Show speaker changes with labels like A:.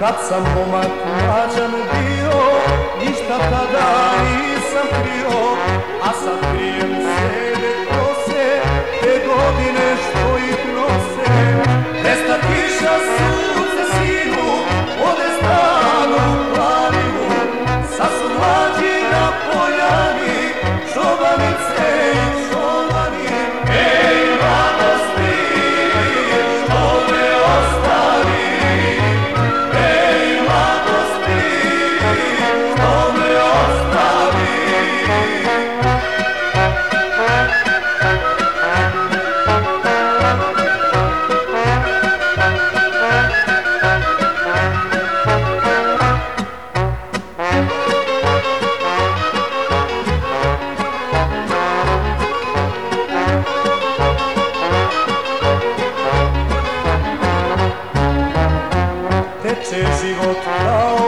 A: Kad sam pomak mlađan bio, ništa tada nije. se sigo tu lado.